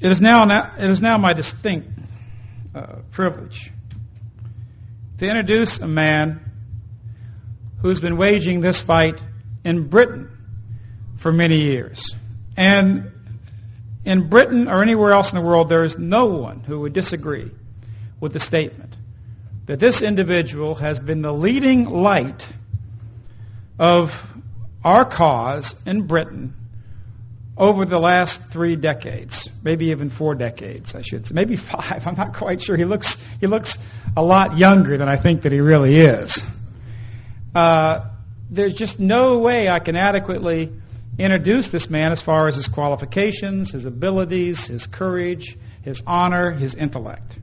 It is now, it is now my distinct uh, privilege to introduce a man who's been waging this fight in Britain for many years. And in Britain or anywhere else in the world, there is no one who would disagree with the statement that this individual has been the leading light of our cause in Britain over the last three decades, maybe even four decades, I should say, maybe five. I'm not quite sure. He looks he looks a lot younger than I think that he really is. Uh, there's just no way I can adequately introduce this man as far as his qualifications, his abilities, his courage, his honor, his intellect.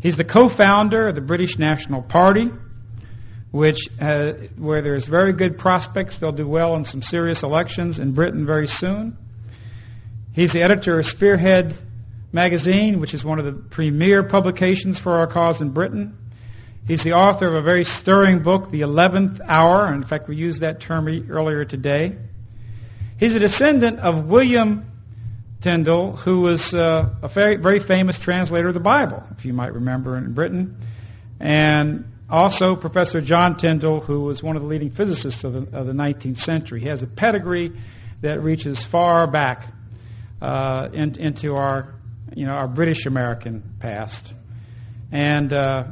He's the co-founder of the British National Party, which uh, where there's very good prospects they'll do well in some serious elections in Britain very soon. He's the editor of Spearhead magazine, which is one of the premier publications for our cause in Britain. He's the author of a very stirring book, The Eleventh Hour. In fact, we used that term earlier today. He's a descendant of William Tyndale, who was uh, a very, very famous translator of the Bible, if you might remember, in Britain. And also Professor John Tyndall, who was one of the leading physicists of the, of the 19th century. He has a pedigree that reaches far back uh, in, into our, you know, our British American past. And uh,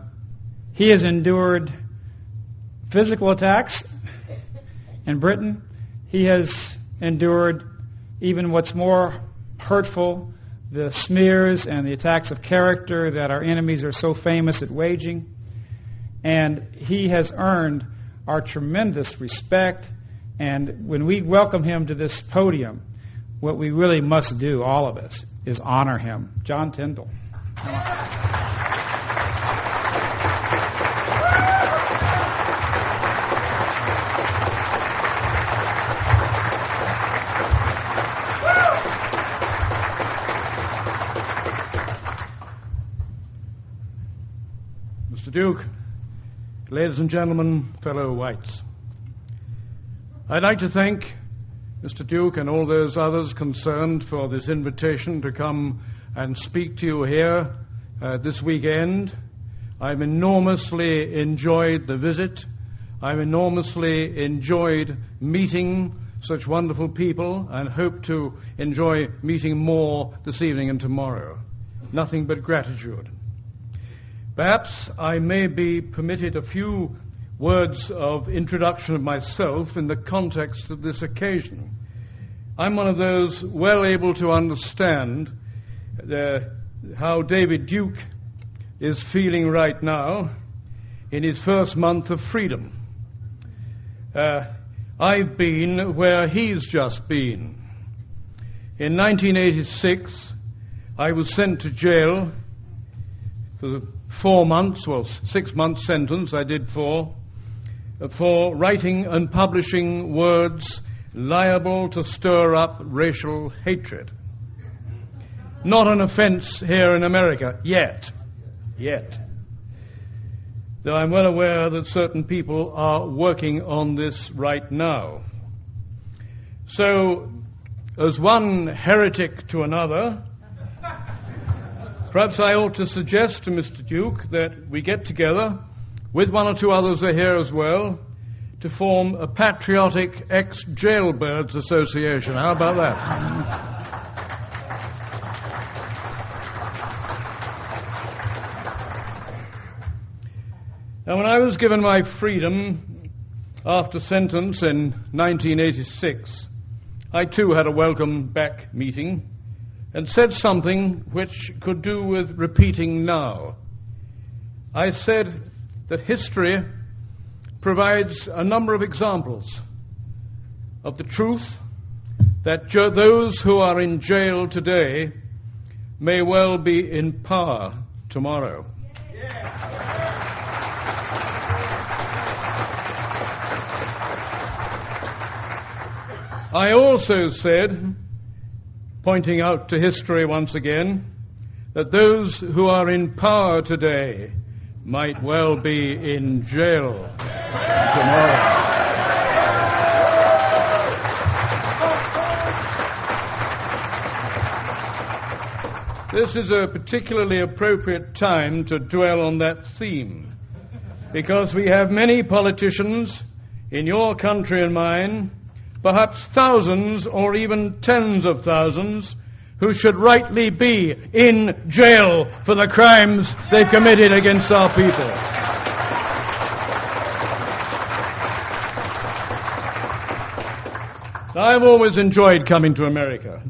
he has endured physical attacks in Britain. He has endured even what's more hurtful, the smears and the attacks of character that our enemies are so famous at waging. And he has earned our tremendous respect. And when we welcome him to this podium, what we really must do, all of us, is honor him. John Tyndall. Mr. Duke, ladies and gentlemen, fellow whites, I'd like to thank Mr. Duke and all those others concerned for this invitation to come and speak to you here uh, this weekend. I've enormously enjoyed the visit. I've enormously enjoyed meeting such wonderful people and hope to enjoy meeting more this evening and tomorrow. Nothing but gratitude. Perhaps I may be permitted a few words of introduction of myself in the context of this occasion. I'm one of those well able to understand uh, how David Duke is feeling right now in his first month of freedom. Uh, I've been where he's just been. In 1986, I was sent to jail for four months, well, six months sentence, I did four, for writing and publishing words liable to stir up racial hatred. Not an offense here in America, yet. Yet. Though I'm well aware that certain people are working on this right now. So, as one heretic to another, perhaps I ought to suggest to Mr. Duke that we get together with one or two others are here as well, to form a patriotic ex jailbirds association. How about that? Now, when I was given my freedom after sentence in 1986, I too had a welcome back meeting and said something which could do with repeating now. I said that history provides a number of examples of the truth that those who are in jail today may well be in power tomorrow. I also said, pointing out to history once again, that those who are in power today might well be in jail tomorrow. This is a particularly appropriate time to dwell on that theme because we have many politicians in your country and mine, perhaps thousands or even tens of thousands, who should rightly be in jail for the crimes they've committed against our people. I've always enjoyed coming to America.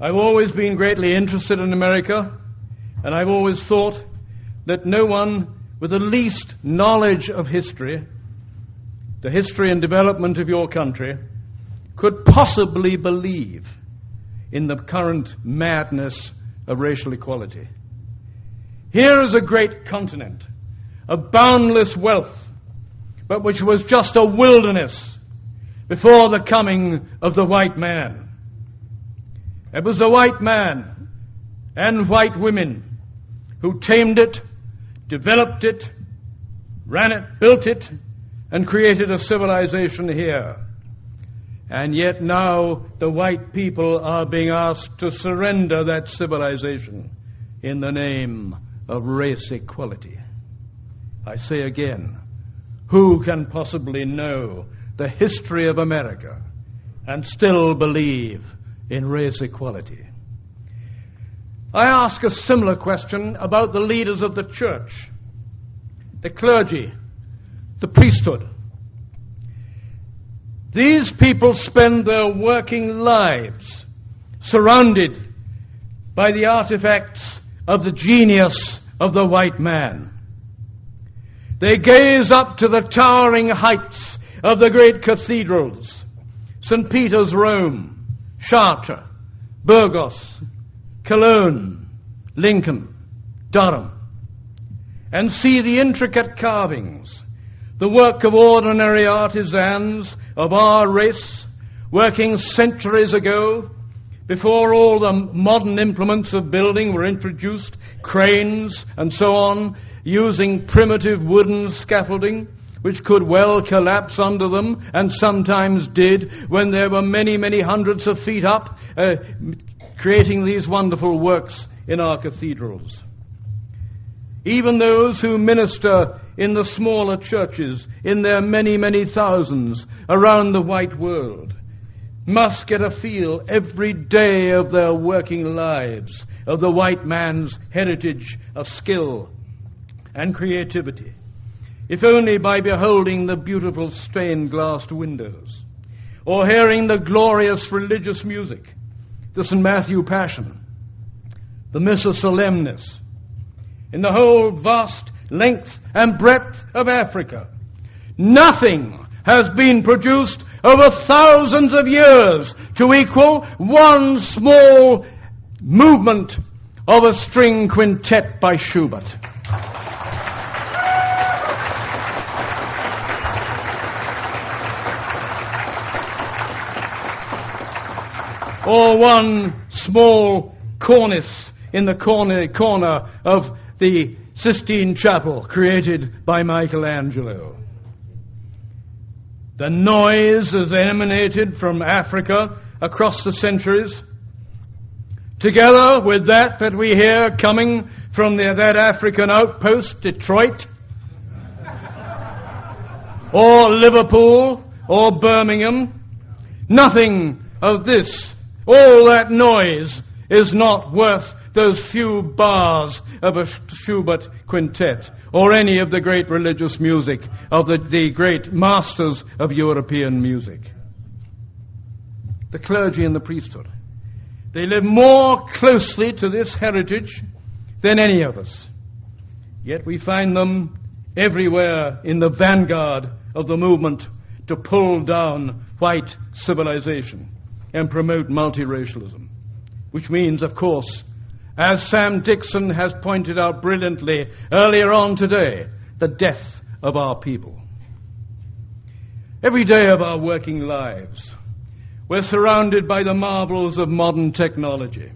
I've always been greatly interested in America, and I've always thought that no one with the least knowledge of history, the history and development of your country, could possibly believe in the current madness of racial equality. Here is a great continent of boundless wealth, but which was just a wilderness before the coming of the white man. It was the white man and white women who tamed it, developed it, ran it, built it, and created a civilization here. And yet now the white people are being asked to surrender that civilization in the name of race equality. I say again, who can possibly know the history of America and still believe in race equality. I ask a similar question about the leaders of the church, the clergy, the priesthood. These people spend their working lives surrounded by the artifacts of the genius of the white man. They gaze up to the towering heights of the great cathedrals, St. Peter's, Rome, Chartres, Burgos, Cologne, Lincoln, Durham, and see the intricate carvings, the work of ordinary artisans of our race, working centuries ago, before all the modern implements of building were introduced, cranes and so on, using primitive wooden scaffolding, which could well collapse under them, and sometimes did, when there were many, many hundreds of feet up, uh, creating these wonderful works in our cathedrals. Even those who minister in the smaller churches, in their many, many thousands around the white world, must get a feel every day of their working lives of the white man's heritage of skill and creativity if only by beholding the beautiful stained glass windows, or hearing the glorious religious music, the St. Matthew Passion, the Missa Solemnis, in the whole vast length and breadth of Africa. Nothing has been produced over thousands of years to equal one small movement of a string quintet by Schubert. or one small cornice in the corner, corner of the Sistine Chapel created by Michelangelo. The noise has emanated from Africa across the centuries, together with that that we hear coming from the, that African outpost, Detroit, or Liverpool, or Birmingham. Nothing of this all that noise is not worth those few bars of a Schubert quintet or any of the great religious music of the, the great masters of European music. The clergy and the priesthood. They live more closely to this heritage than any of us. Yet we find them everywhere in the vanguard of the movement to pull down white civilization and promote multiracialism. Which means, of course, as Sam Dixon has pointed out brilliantly earlier on today, the death of our people. Every day of our working lives, we're surrounded by the marvels of modern technology.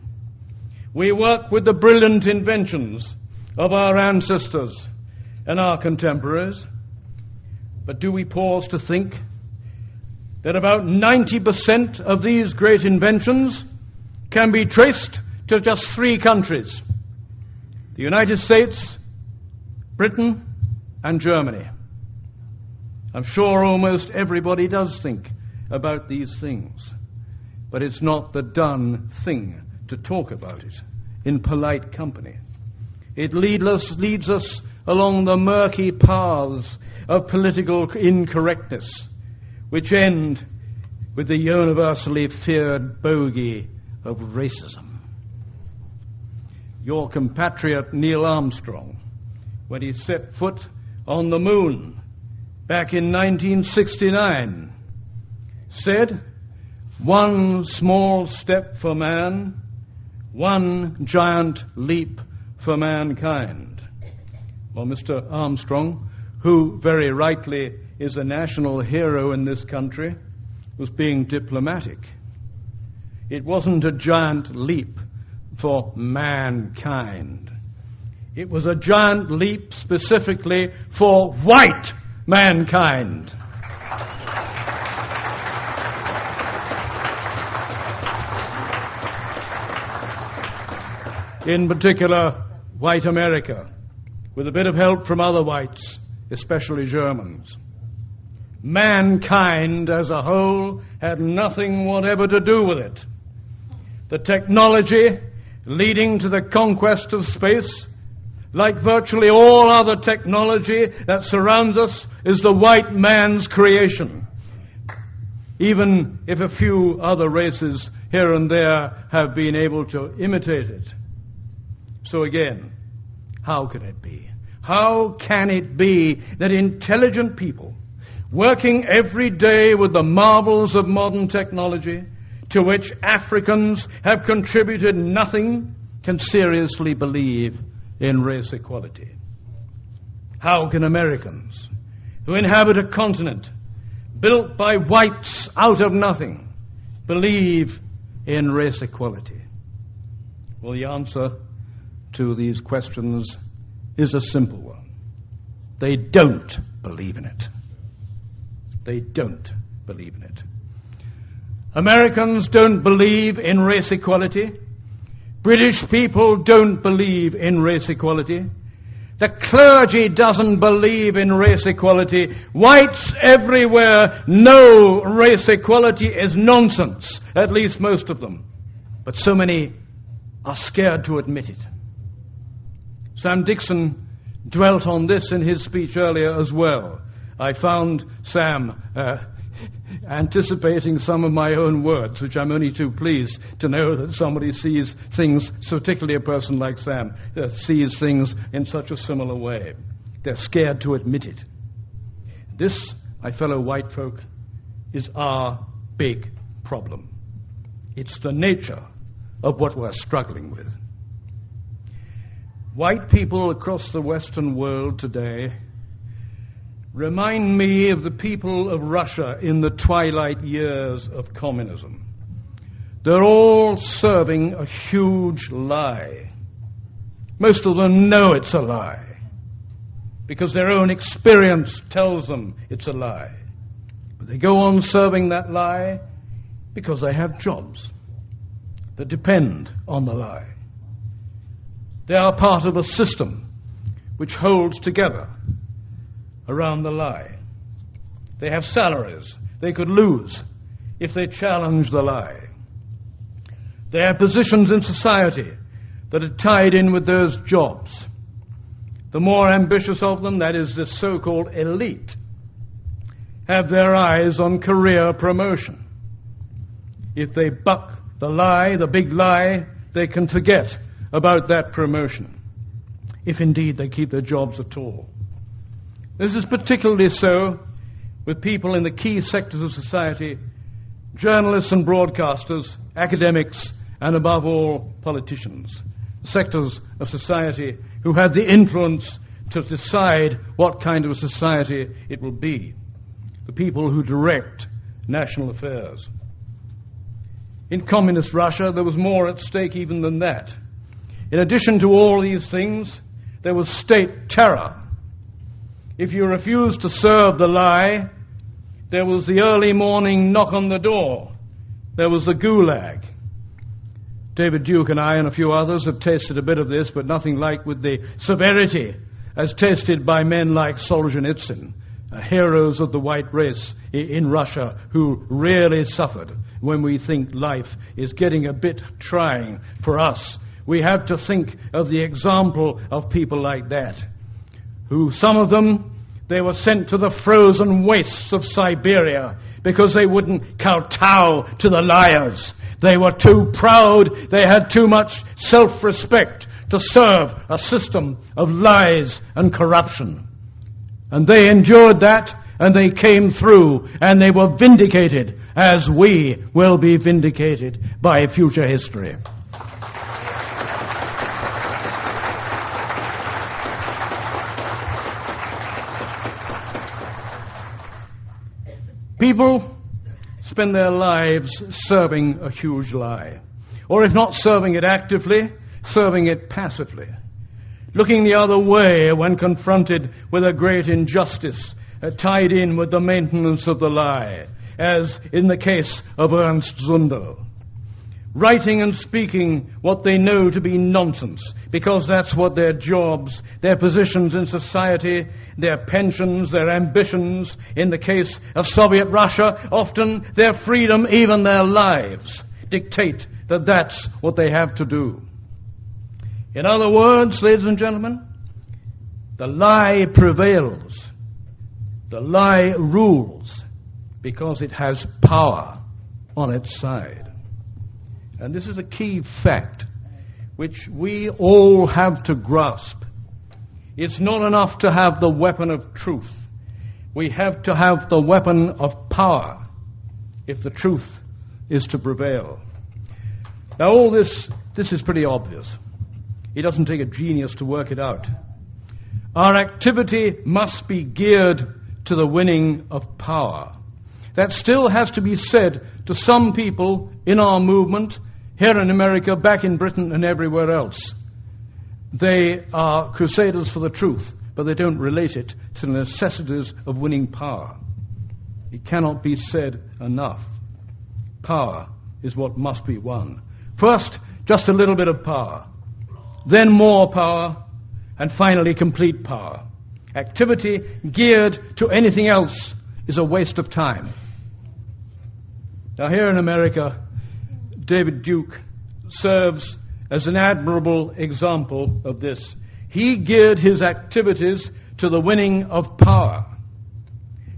We work with the brilliant inventions of our ancestors and our contemporaries. But do we pause to think that about 90% of these great inventions can be traced to just three countries the United States, Britain, and Germany. I'm sure almost everybody does think about these things, but it's not the done thing to talk about it in polite company. It lead us, leads us along the murky paths of political incorrectness, which end with the universally feared bogey of racism. Your compatriot Neil Armstrong, when he set foot on the moon back in 1969, said, One small step for man, one giant leap for mankind. Well, Mr. Armstrong, who very rightly is a national hero in this country, was being diplomatic. It wasn't a giant leap for mankind. It was a giant leap specifically for white mankind. In particular, white America, with a bit of help from other whites, especially Germans. Mankind as a whole had nothing whatever to do with it. The technology leading to the conquest of space, like virtually all other technology that surrounds us, is the white man's creation. Even if a few other races here and there have been able to imitate it. So again, how can it be? How can it be that intelligent people, working every day with the marvels of modern technology, to which Africans have contributed nothing, can seriously believe in race equality? How can Americans, who inhabit a continent built by whites out of nothing, believe in race equality? Well, the answer to these questions is a simple one. They don't believe in it. They don't believe in it. Americans don't believe in race equality. British people don't believe in race equality. The clergy doesn't believe in race equality. Whites everywhere know race equality is nonsense, at least most of them. But so many are scared to admit it. Sam Dixon dwelt on this in his speech earlier as well. I found Sam uh, anticipating some of my own words, which I'm only too pleased to know that somebody sees things, particularly a person like Sam, sees things in such a similar way. They're scared to admit it. This, my fellow white folk, is our big problem. It's the nature of what we're struggling with. White people across the Western world today remind me of the people of Russia in the twilight years of communism. They're all serving a huge lie. Most of them know it's a lie because their own experience tells them it's a lie. But they go on serving that lie because they have jobs that depend on the lie. They are part of a system which holds together around the lie. They have salaries they could lose if they challenge the lie. They have positions in society that are tied in with those jobs. The more ambitious of them, that is, the so called elite, have their eyes on career promotion. If they buck the lie, the big lie, they can forget about that promotion, if indeed they keep their jobs at all. This is particularly so with people in the key sectors of society journalists and broadcasters, academics, and above all, politicians. Sectors of society who have the influence to decide what kind of a society it will be. The people who direct national affairs. In communist Russia, there was more at stake even than that. In addition to all these things, there was state terror. If you refused to serve the lie, there was the early morning knock on the door. There was the gulag. David Duke and I and a few others have tasted a bit of this, but nothing like with the severity as tasted by men like Solzhenitsyn, uh, heroes of the white race in Russia who really suffered when we think life is getting a bit trying for us. We have to think of the example of people like that, who some of them, they were sent to the frozen wastes of Siberia because they wouldn't kowtow to the liars. They were too proud, they had too much self-respect to serve a system of lies and corruption. And they endured that and they came through and they were vindicated as we will be vindicated by future history. People spend their lives serving a huge lie. Or if not serving it actively, serving it passively. Looking the other way when confronted with a great injustice uh, tied in with the maintenance of the lie, as in the case of Ernst Zundel. Writing and speaking what they know to be nonsense, because that's what their jobs, their positions in society, their pensions, their ambitions, in the case of Soviet Russia, often their freedom, even their lives, dictate that that's what they have to do. In other words, ladies and gentlemen, the lie prevails. The lie rules because it has power on its side. And this is a key fact which we all have to grasp. It's not enough to have the weapon of truth. We have to have the weapon of power if the truth is to prevail. Now, all this, this is pretty obvious. It doesn't take a genius to work it out. Our activity must be geared to the winning of power. That still has to be said to some people in our movement, here in America, back in Britain, and everywhere else. They are crusaders for the truth, but they don't relate it to the necessities of winning power. It cannot be said enough. Power is what must be won. First, just a little bit of power, then more power, and finally complete power. Activity geared to anything else is a waste of time. Now, here in America, David Duke serves as an admirable example of this. He geared his activities to the winning of power.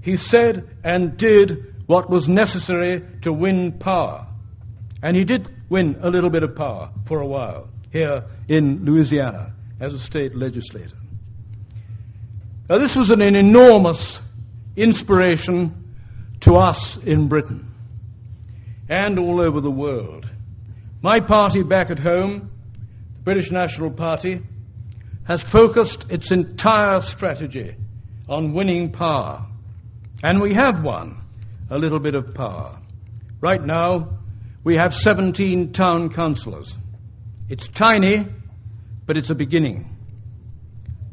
He said and did what was necessary to win power. And he did win a little bit of power for a while here in Louisiana as a state legislator. Now, this was an enormous inspiration to us in Britain and all over the world. My party back at home, the British National Party, has focused its entire strategy on winning power. And we have won a little bit of power. Right now, we have 17 town councillors. It's tiny, but it's a beginning.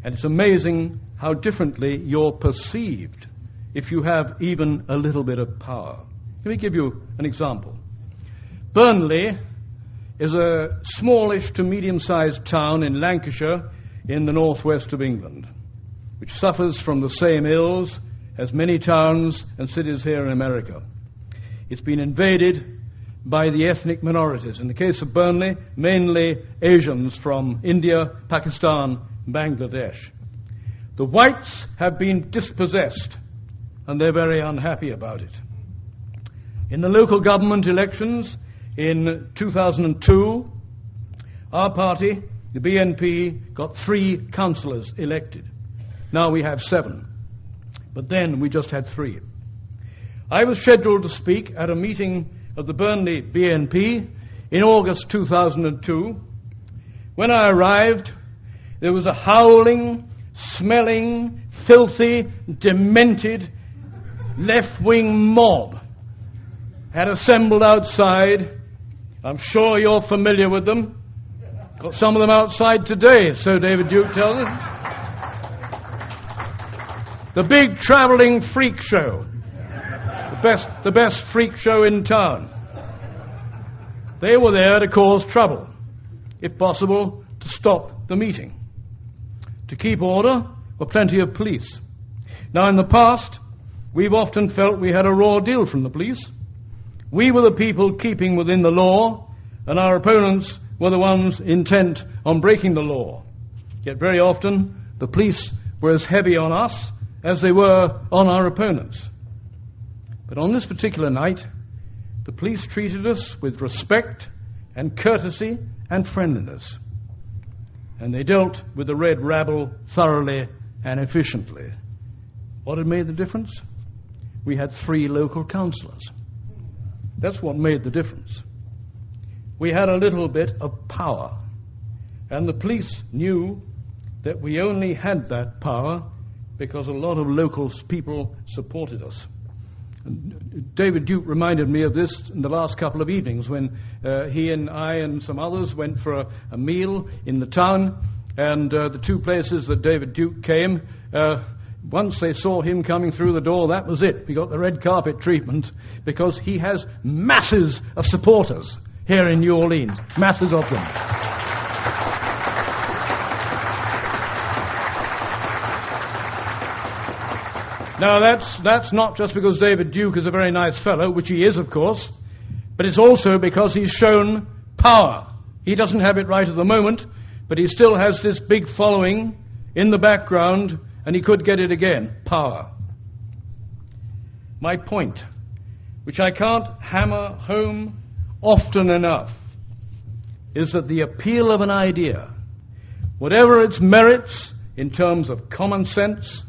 And it's amazing how differently you're perceived if you have even a little bit of power. Let me give you an example. Burnley is a smallish to medium sized town in Lancashire in the northwest of England, which suffers from the same ills as many towns and cities here in America. It's been invaded by the ethnic minorities. In the case of Burnley, mainly Asians from India, Pakistan, Bangladesh. The whites have been dispossessed, and they're very unhappy about it. In the local government elections in 2002, our party, the BNP, got three councillors elected. Now we have seven. But then we just had three. I was scheduled to speak at a meeting of the Burnley BNP in August 2002. When I arrived, there was a howling, smelling, filthy, demented left wing mob had assembled outside. I'm sure you're familiar with them. Got some of them outside today, so David Duke tells us. The big traveling freak show. The best, the best freak show in town. They were there to cause trouble, if possible, to stop the meeting. To keep order were plenty of police. Now, in the past, we've often felt we had a raw deal from the police. We were the people keeping within the law, and our opponents were the ones intent on breaking the law. Yet very often, the police were as heavy on us as they were on our opponents. But on this particular night, the police treated us with respect and courtesy and friendliness. And they dealt with the red rabble thoroughly and efficiently. What had made the difference? We had three local councillors. That's what made the difference. We had a little bit of power. And the police knew that we only had that power because a lot of local people supported us. David Duke reminded me of this in the last couple of evenings when uh, he and I and some others went for a, a meal in the town, and uh, the two places that David Duke came, uh, once they saw him coming through the door, that was it. We got the red carpet treatment because he has masses of supporters here in New Orleans, masses of them. Now, that's, that's not just because David Duke is a very nice fellow, which he is, of course, but it's also because he's shown power. He doesn't have it right at the moment, but he still has this big following in the background, and he could get it again power. My point, which I can't hammer home often enough, is that the appeal of an idea, whatever its merits in terms of common sense,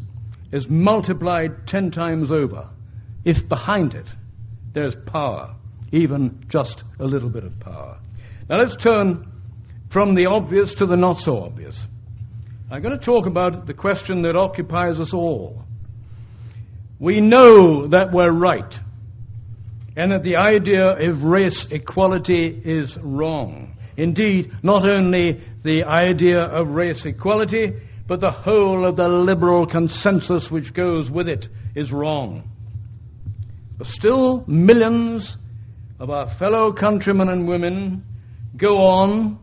is multiplied ten times over if behind it there's power, even just a little bit of power. Now let's turn from the obvious to the not so obvious. I'm going to talk about the question that occupies us all. We know that we're right and that the idea of race equality is wrong. Indeed, not only the idea of race equality, but the whole of the liberal consensus which goes with it is wrong. But still, millions of our fellow countrymen and women go on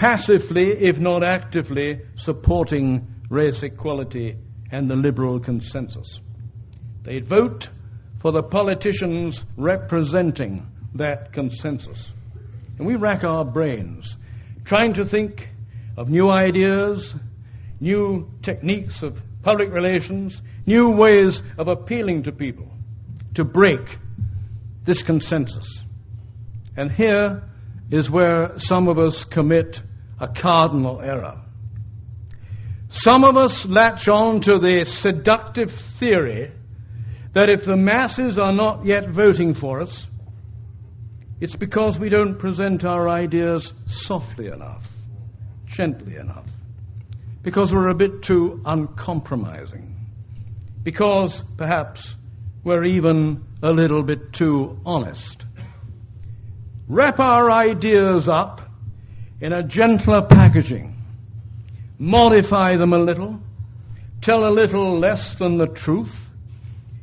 passively, if not actively, supporting race equality and the liberal consensus. They vote for the politicians representing that consensus. And we rack our brains trying to think of new ideas, new techniques of public relations, new ways of appealing to people to break this consensus. And here is where some of us commit a cardinal error. Some of us latch on to the seductive theory that if the masses are not yet voting for us, it's because we don't present our ideas softly enough, gently enough because we're a bit too uncompromising, because perhaps we're even a little bit too honest. Wrap our ideas up in a gentler packaging, modify them a little, tell a little less than the truth,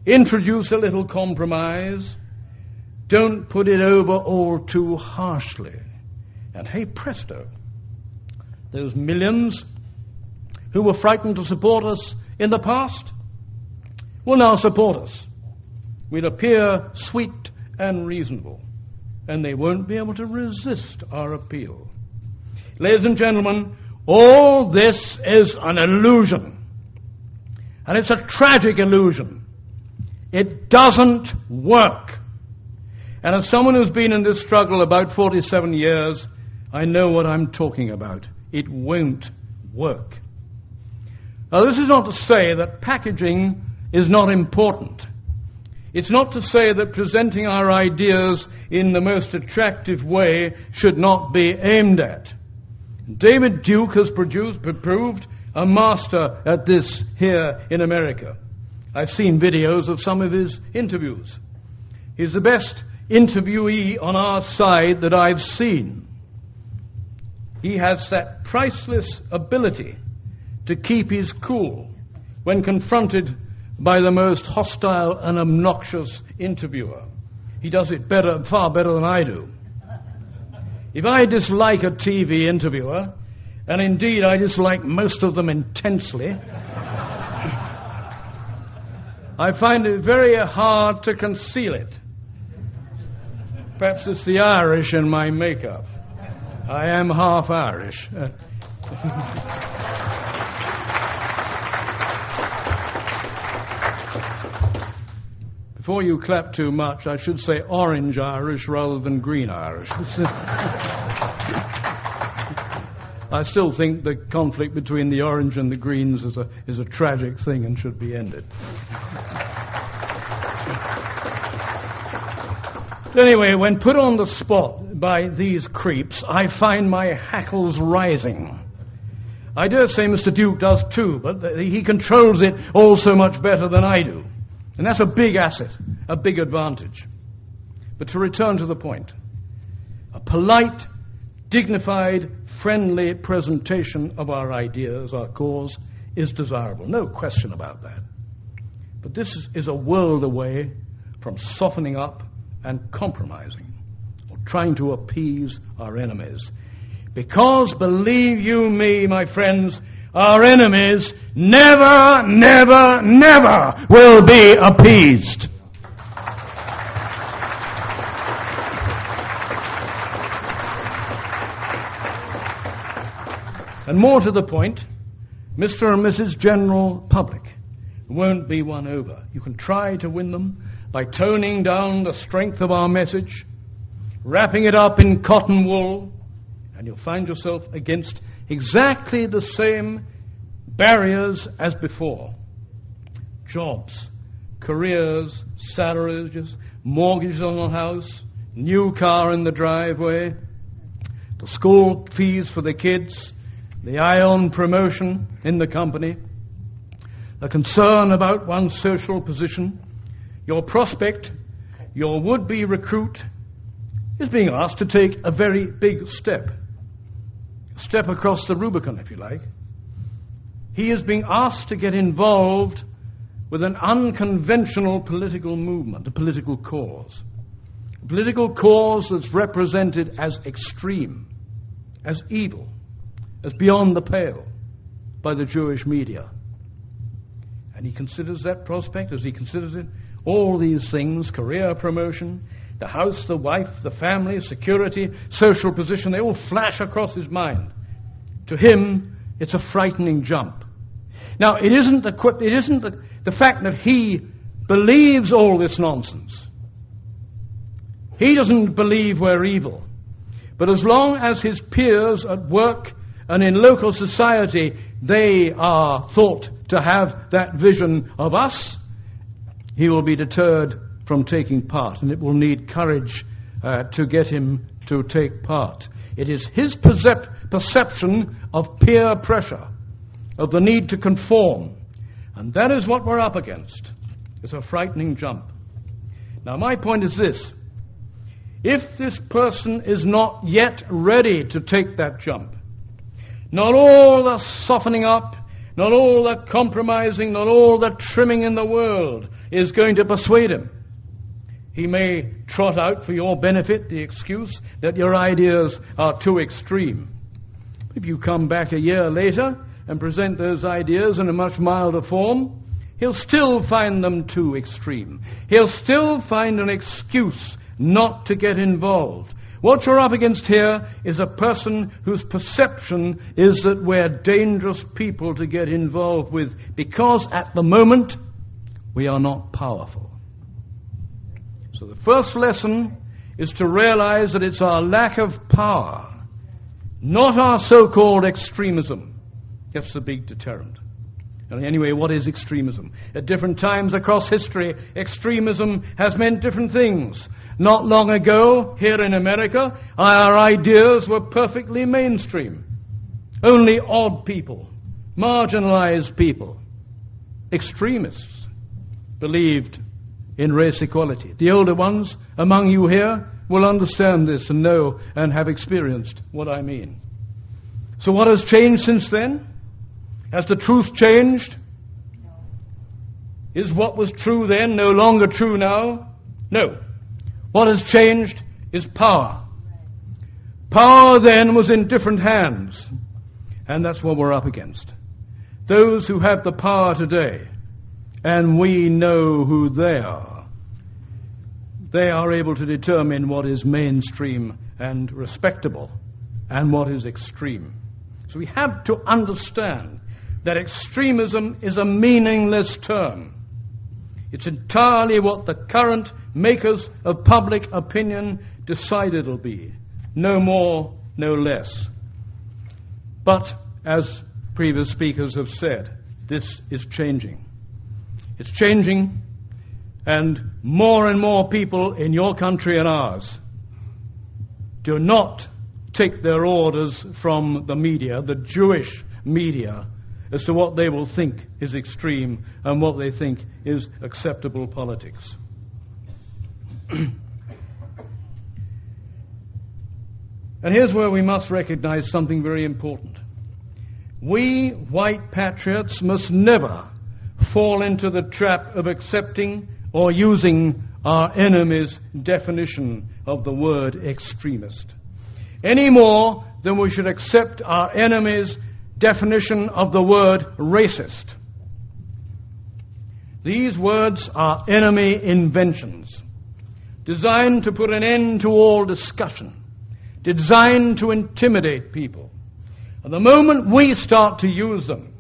introduce a little compromise, don't put it over all too harshly. And hey presto, those millions who were frightened to support us in the past will now support us. We'll appear sweet and reasonable, and they won't be able to resist our appeal. Ladies and gentlemen, all this is an illusion. And it's a tragic illusion. It doesn't work. And as someone who's been in this struggle about 47 years, I know what I'm talking about. It won't work. Now, this is not to say that packaging is not important. It's not to say that presenting our ideas in the most attractive way should not be aimed at. David Duke has produced, proved a master at this here in America. I've seen videos of some of his interviews. He's the best interviewee on our side that I've seen. He has that priceless ability to keep his cool when confronted by the most hostile and obnoxious interviewer. He does it better, far better than I do. If I dislike a TV interviewer, and indeed I dislike most of them intensely, I find it very hard to conceal it. Perhaps it's the Irish in my makeup. I am half Irish. Before you clap too much, I should say orange Irish rather than green Irish. I still think the conflict between the orange and the greens is a, is a tragic thing and should be ended. anyway, when put on the spot by these creeps, I find my hackles rising. I dare say Mr. Duke does too, but he controls it all so much better than I do. And that's a big asset, a big advantage. But to return to the point, a polite, dignified, friendly presentation of our ideas, our cause, is desirable. No question about that. But this is a world away from softening up and compromising or trying to appease our enemies. Because, believe you me, my friends, our enemies never, never, never will be appeased. And more to the point, Mr. and Mrs. General Public won't be won over. You can try to win them by toning down the strength of our message, wrapping it up in cotton wool, and you'll find yourself against exactly the same barriers as before. Jobs, careers, salaries, mortgages on the house, new car in the driveway, the school fees for the kids, the ion promotion in the company, a concern about one's social position, your prospect, your would be recruit, is being asked to take a very big step step across the Rubicon, if you like. He is being asked to get involved with an unconventional political movement, a political cause. A political cause that's represented as extreme, as evil, as beyond the pale by the Jewish media. And he considers that prospect, as he considers it, all these things career promotion, the house, the wife, the family, security, social position, they all flash across his mind. To him, it's a frightening jump. Now, it isn't the, it isn't the, the fact that he believes all this nonsense. He doesn't believe we're evil. But as long as his peers at work and in local society, they are thought to have that vision of us, he will be deterred from taking part, and it will need courage uh, to get him to take part. It is his percep- perception of peer pressure, of the need to conform, and that is what we're up against. It's a frightening jump. Now, my point is this if this person is not yet ready to take that jump, not all the softening up, not all the compromising, not all the trimming in the world is going to persuade him. He may trot out for your benefit the excuse that your ideas are too extreme. If you come back a year later and present those ideas in a much milder form, he'll still find them too extreme. He'll still find an excuse not to get involved. What you're up against here is a person whose perception is that we're dangerous people to get involved with because at the moment we are not powerful. So the first lesson is to realize that it's our lack of power, not our so called extremism. That's the big deterrent. And anyway, what is extremism? At different times across history, extremism has meant different things. Not long ago, here in America, our ideas were perfectly mainstream. Only odd people, marginalized people, extremists believed in race equality. The older ones among you here will understand this and know and have experienced what I mean. So, what has changed since then? Has the truth changed? No. Is what was true then no longer true now? No. What has changed is power. Power then was in different hands. And that's what we're up against. Those who have the power today, and we know who they are, they are able to determine what is mainstream and respectable and what is extreme. So we have to understand that extremism is a meaningless term. It's entirely what the current makers of public opinion decide it'll be. No more, no less. But, as previous speakers have said, this is changing. It's changing, and more and more people in your country and ours do not take their orders from the media, the Jewish media, as to what they will think is extreme and what they think is acceptable politics. and here's where we must recognize something very important. We white patriots must never fall into the trap of accepting or using our enemy's definition of the word extremist any more than we should accept our enemy's definition of the word racist. These words are enemy inventions, designed to put an end to all discussion, designed to intimidate people. And the moment we start to use them,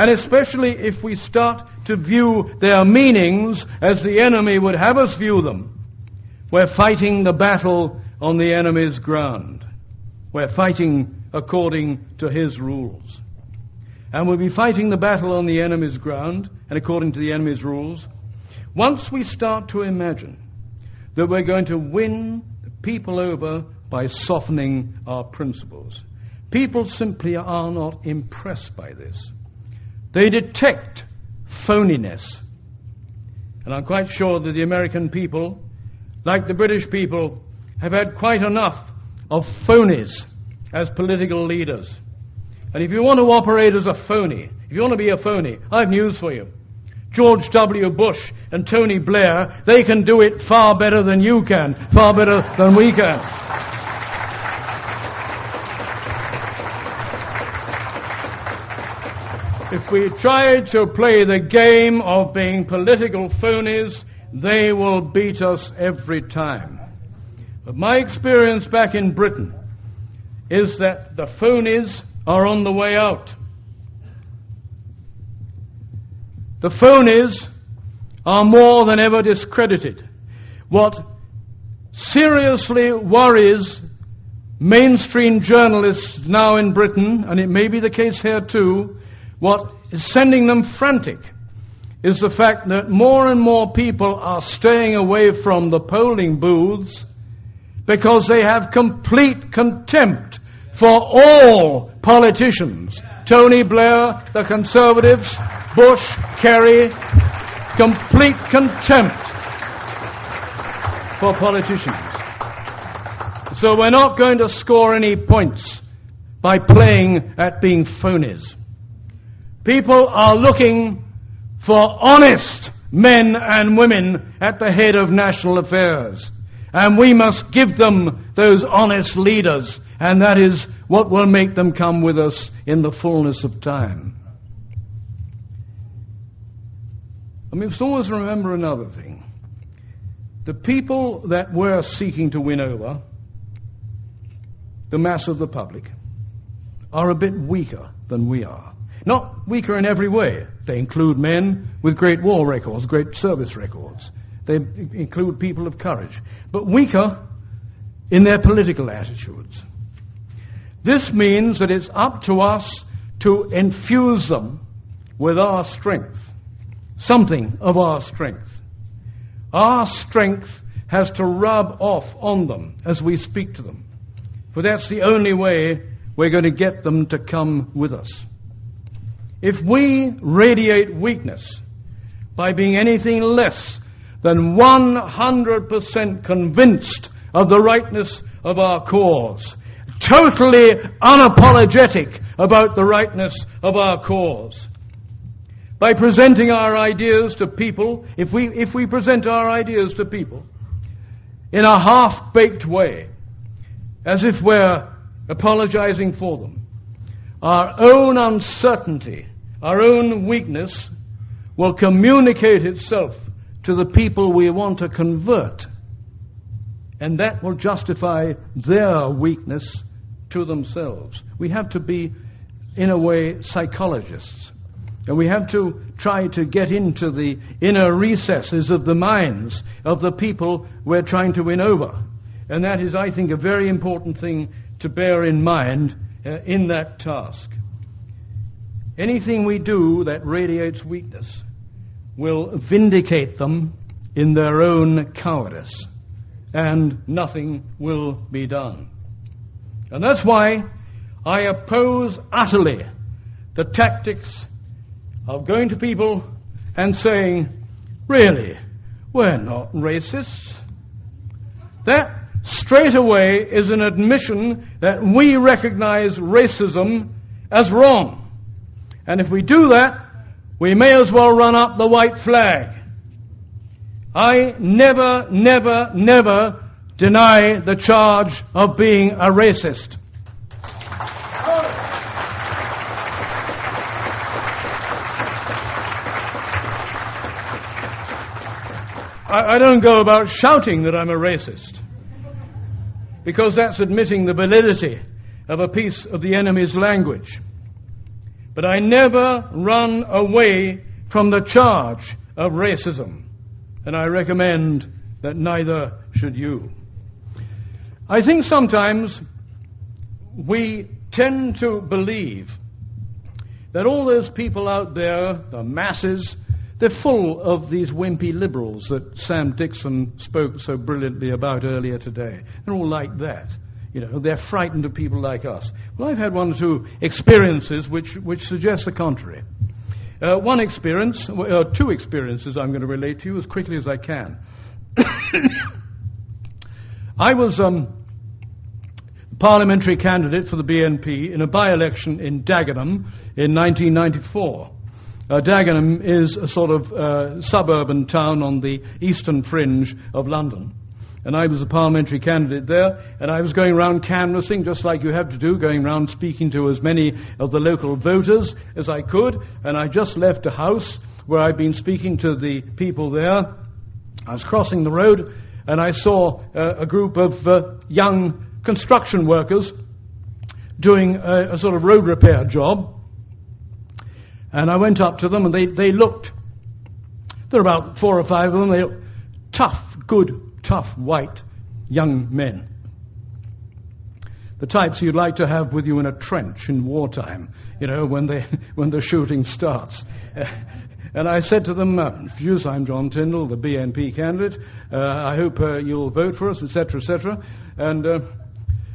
and especially if we start to view their meanings as the enemy would have us view them, we're fighting the battle on the enemy's ground. We're fighting according to his rules. And we'll be fighting the battle on the enemy's ground and according to the enemy's rules. Once we start to imagine that we're going to win people over by softening our principles, people simply are not impressed by this. They detect phoniness. And I'm quite sure that the American people, like the British people, have had quite enough of phonies as political leaders. And if you want to operate as a phony, if you want to be a phony, I have news for you. George W. Bush and Tony Blair, they can do it far better than you can, far better than we can. If we try to play the game of being political phonies, they will beat us every time. But my experience back in Britain is that the phonies are on the way out. The phonies are more than ever discredited. What seriously worries mainstream journalists now in Britain, and it may be the case here too, what is sending them frantic is the fact that more and more people are staying away from the polling booths because they have complete contempt for all politicians. Tony Blair, the Conservatives, Bush, Kerry, complete contempt for politicians. So we're not going to score any points by playing at being phonies. People are looking for honest men and women at the head of national affairs. And we must give them those honest leaders, and that is what will make them come with us in the fullness of time. And we must always remember another thing. The people that we're seeking to win over, the mass of the public, are a bit weaker than we are. Not weaker in every way. They include men with great war records, great service records. They include people of courage, but weaker in their political attitudes. This means that it's up to us to infuse them with our strength, something of our strength. Our strength has to rub off on them as we speak to them, for that's the only way we're going to get them to come with us. If we radiate weakness by being anything less than 100% convinced of the rightness of our cause. Totally unapologetic about the rightness of our cause. By presenting our ideas to people, if we, if we present our ideas to people in a half baked way, as if we're apologizing for them. Our own uncertainty, our own weakness will communicate itself to the people we want to convert. And that will justify their weakness to themselves. We have to be, in a way, psychologists. And we have to try to get into the inner recesses of the minds of the people we're trying to win over. And that is, I think, a very important thing to bear in mind uh, in that task. Anything we do that radiates weakness will vindicate them in their own cowardice, and nothing will be done. And that's why I oppose utterly the tactics of going to people and saying, really, we're not racists. That straight away is an admission that we recognize racism as wrong. And if we do that, we may as well run up the white flag. I never, never, never deny the charge of being a racist. I, I don't go about shouting that I'm a racist because that's admitting the validity of a piece of the enemy's language. But I never run away from the charge of racism, and I recommend that neither should you. I think sometimes we tend to believe that all those people out there, the masses, they're full of these wimpy liberals that Sam Dixon spoke so brilliantly about earlier today. They're all like that. You know, they're frightened of people like us. Well, I've had one or two experiences which, which suggest the contrary. Uh, one experience, uh, two experiences I'm going to relate to you as quickly as I can. I was um, parliamentary candidate for the BNP in a by-election in Dagenham in 1994. Uh, Dagenham is a sort of uh, suburban town on the eastern fringe of London. And I was a parliamentary candidate there, and I was going around canvassing, just like you have to do, going around speaking to as many of the local voters as I could. And I just left a house where I'd been speaking to the people there. I was crossing the road, and I saw uh, a group of uh, young construction workers doing a, a sort of road repair job. And I went up to them and they, they looked, there were about four or five of them, they looked tough, good, tough, white young men. The types you'd like to have with you in a trench in wartime, you know, when, they, when the shooting starts. and I said to them, uh, Excuse, I'm John Tyndall, the BNP candidate. Uh, I hope uh, you'll vote for us, etc., etc. And uh,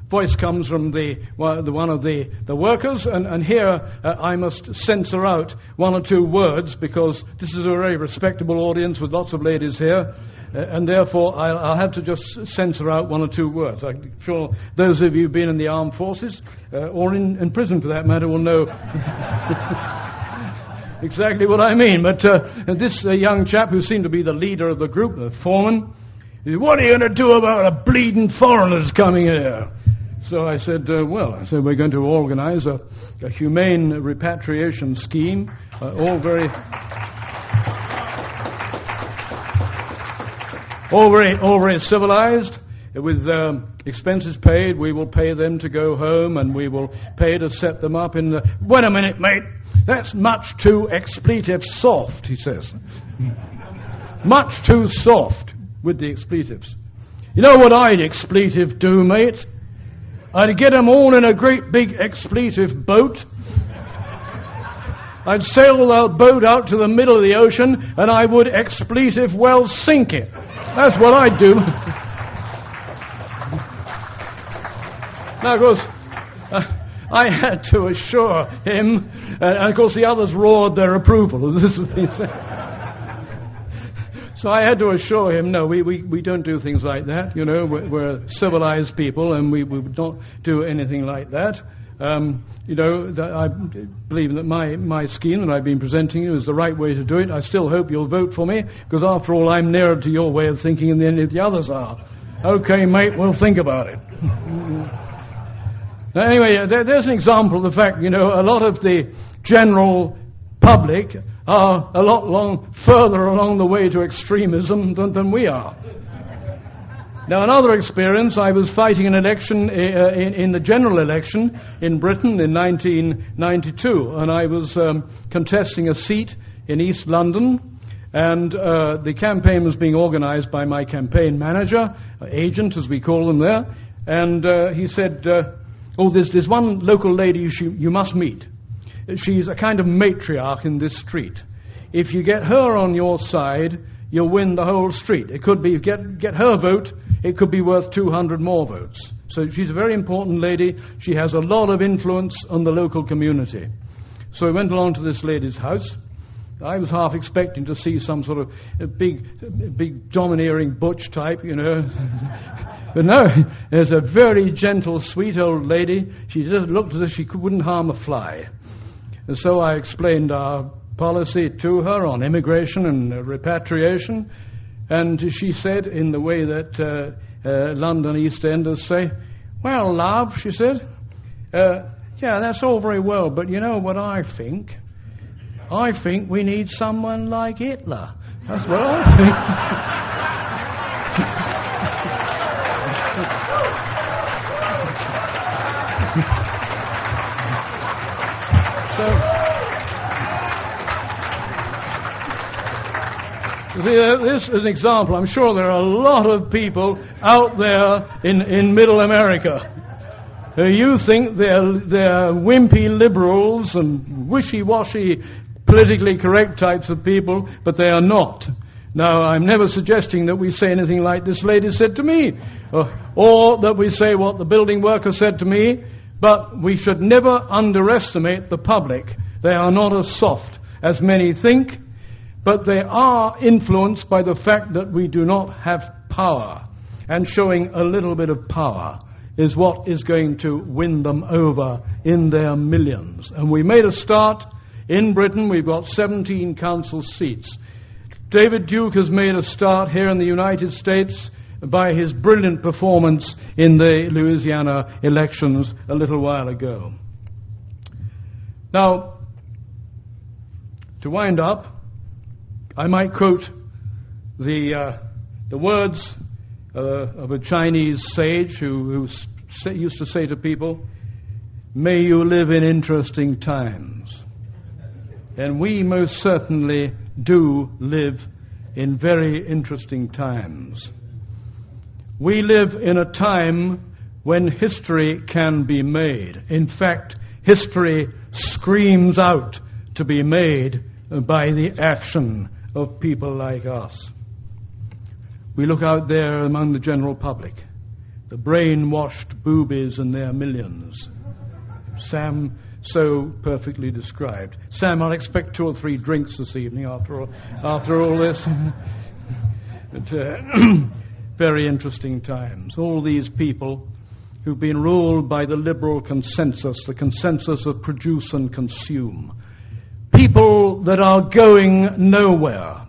voice comes from the, the one of the, the workers, and, and here uh, I must censor out one or two words because this is a very respectable audience with lots of ladies here. Uh, and therefore, I'll, I'll, have to just censor out one or two words. I'm sure those of you who've been in the armed forces, uh, or in, in prison for that matter, will know exactly what I mean. But uh, this uh, young chap who seemed to be the leader of the group, the foreman, said, What are you going to do about a bleeding foreigners coming here? So I said, uh, well, I said, we're going to organize a, a humane repatriation scheme, uh, all very, very, all very civilized. With um, expenses paid, we will pay them to go home, and we will pay to set them up in the. Wait a minute, mate. That's much too expletive soft, he says. much too soft with the expletives. You know what I'd expletive do, mate? I'd get them all in a great big expletive boat. I'd sail the boat out to the middle of the ocean and I would expletive well sink it. That's what I'd do. now, of course, uh, I had to assure him, uh, and of course the others roared their approval. This was. So I had to assure him, no, we, we, we don't do things like that. You know, we're, we're civilized people and we, we don't do anything like that. Um, you know, I believe that my, my scheme that I've been presenting you is the right way to do it. I still hope you'll vote for me because after all, I'm nearer to your way of thinking than any of the others are. okay, mate, we'll think about it. anyway, there, there's an example of the fact, you know, a lot of the general public are a lot long, further along the way to extremism than, than we are. Now, another experience, I was fighting an election uh, in, in, the general election in Britain in 1992, and I was um, contesting a seat in East London, and uh, the campaign was being organized by my campaign manager, uh, agent as we call them there, and uh, he said, uh, Oh, there's, there's one local lady you, sh- you must meet. She's a kind of matriarch in this street. If you get her on your side, you'll win the whole street. It could be get, get her vote, it could be worth 200 more votes. So she's a very important lady. She has a lot of influence on the local community. So we went along to this lady's house. I was half expecting to see some sort of big, big domineering butch type, you know. but no, there's a very gentle, sweet old lady. She just looked as if she wouldn't harm a fly. And so I explained our policy to her on immigration and repatriation. And she said, in the way that uh, uh, London East Enders say, Well, love, she said, uh, yeah, that's all very well, but you know what I think? I think we need someone like Hitler. That's what I think. so, this is an example. I'm sure there are a lot of people out there in, in middle America who you think they're, they're wimpy liberals and wishy-washy politically correct types of people, but they are not. Now, I'm never suggesting that we say anything like this lady said to me, or, or that we say what the building worker said to me, but we should never underestimate the public. They are not as soft as many think but they are influenced by the fact that we do not have power. And showing a little bit of power is what is going to win them over in their millions. And we made a start in Britain. We've got 17 council seats. David Duke has made a start here in the United States by his brilliant performance in the Louisiana elections a little while ago. Now, to wind up, I might quote the, uh, the words uh, of a Chinese sage who, who used to say to people, May you live in interesting times. And we most certainly do live in very interesting times. We live in a time when history can be made. In fact, history screams out to be made by the action of people like us. We look out there among the general public, the brainwashed boobies and their millions. Sam so perfectly described. Sam, I'll expect two or three drinks this evening after all, after all this. but, uh, very interesting times. All these people who've been ruled by the liberal consensus, the consensus of produce and consume people that are going nowhere.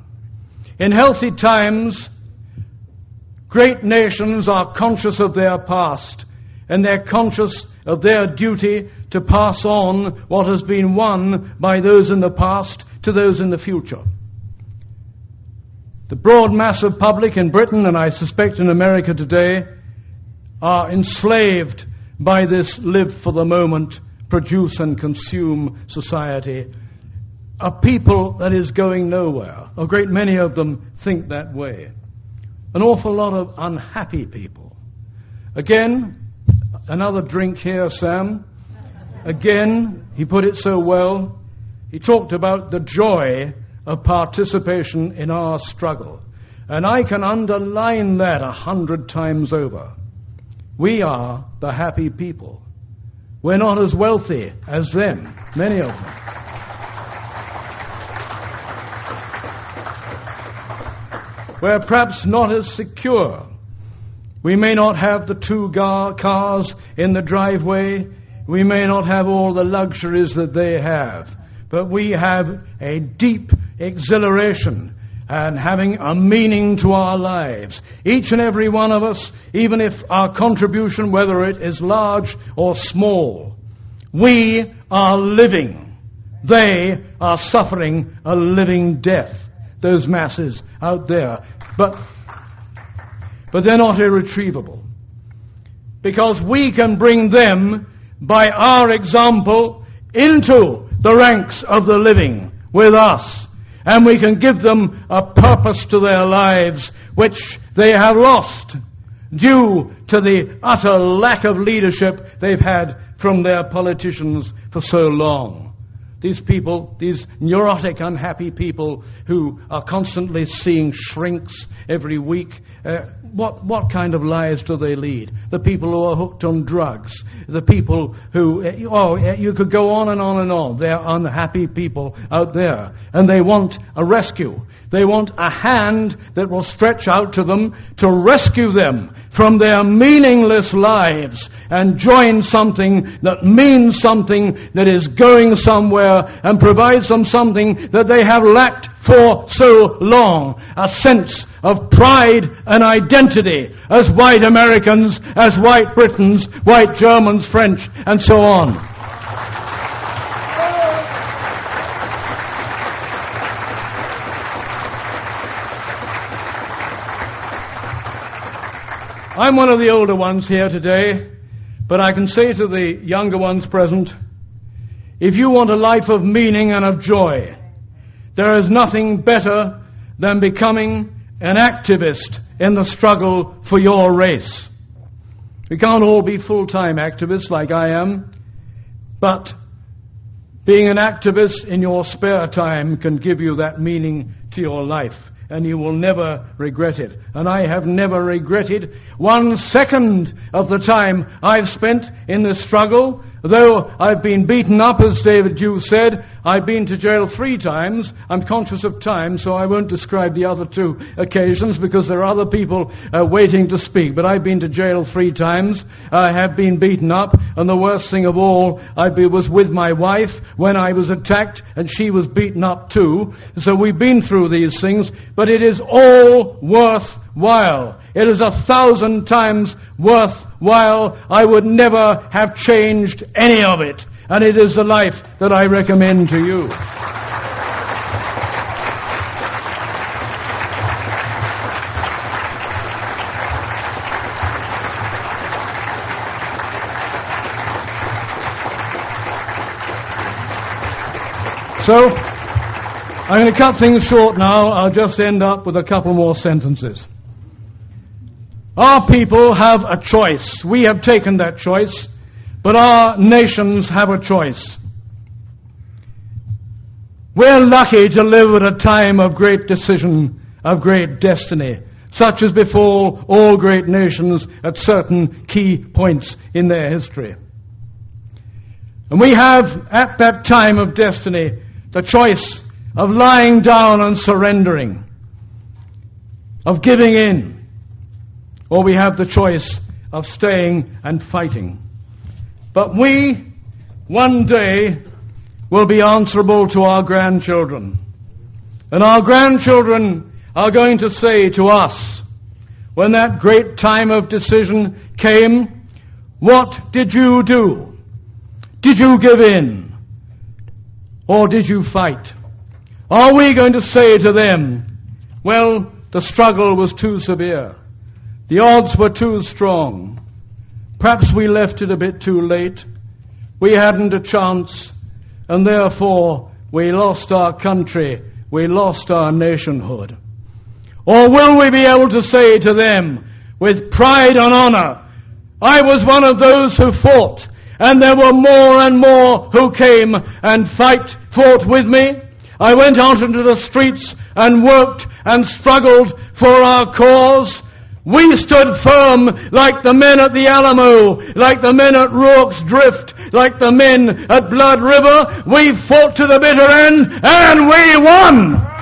In healthy times, great nations are conscious of their past and they're conscious of their duty to pass on what has been won by those in the past to those in the future. The broad mass of public in Britain, and I suspect in America today, are enslaved by this live for the moment, produce and consume society a people that is going nowhere. A great many of them think that way. An awful lot of unhappy people. Again, another drink here, Sam. Again, he put it so well. He talked about the joy of participation in our struggle. And I can underline that a hundred times over. We are the happy people. We're not as wealthy as them, many of them. We're perhaps not as secure. We may not have the two gar- cars in the driveway. We may not have all the luxuries that they have. But we have a deep exhilaration and having a meaning to our lives. Each and every one of us, even if our contribution, whether it is large or small, we are living. They are suffering a living death. Those masses out there. But, but they're not irretrievable. Because we can bring them by our example into the ranks of the living with us and we can give them a purpose to their lives which they have lost due to the utter lack of leadership they've had from their politicians for so long. These people, these neurotic, unhappy people who are constantly seeing shrinks every week, uh, what, what kind of lives do they lead? The people who are hooked on drugs, the people who, uh, oh, uh, you could go on and on and on. They're unhappy people out there, and they want a rescue. They want a hand that will stretch out to them to rescue them from their meaningless lives and join something that means something that is going somewhere and provides them something that they have lacked for so long. A sense of pride and identity as white Americans, as white Britons, white Germans, French, and so on. I'm one of the older ones here today, but I can say to the younger ones present, if you want a life of meaning and of joy, there is nothing better than becoming an activist in the struggle for your race. We can't all be full-time activists like I am, but being an activist in your spare time can give you that meaning to your life and you will never regret it. And I have never regretted one second of the time I've spent in this struggle Though I've been beaten up, as David Dew said, I've been to jail three times. I'm conscious of time, so I won't describe the other two occasions because there are other people uh, waiting to speak. But I've been to jail three times. I have been beaten up, and the worst thing of all, I was with my wife when I was attacked, and she was beaten up too. So we've been through these things, but it is all worthwhile. It is a thousand times worthwhile. I would never have changed any of it. And it is the life that I recommend to you. So, I'm going to cut things short now. I'll just end up with a couple more sentences. Our people have a choice. We have taken that choice, but our nations have a choice. We're lucky to live at a time of great decision, of great destiny, such as befall all great nations at certain key points in their history. And we have, at that time of destiny, the choice of lying down and surrendering, of giving in, or we have the choice of staying and fighting. But we, one day, will be answerable to our grandchildren. And our grandchildren are going to say to us, when that great time of decision came, what did you do? Did you give in? Or did you fight? Are we going to say to them, well, the struggle was too severe. The odds were too strong. Perhaps we left it a bit too late. We hadn't a chance, and therefore we lost our country. We lost our nationhood. Or will we be able to say to them with pride and honor, I was one of those who fought, and there were more and more who came and fight, fought with me. I went out into the streets and worked and struggled for our cause. We stood firm like the men at the Alamo, like the men at Rorke's Drift, like the men at Blood River. We fought to the bitter end and we won!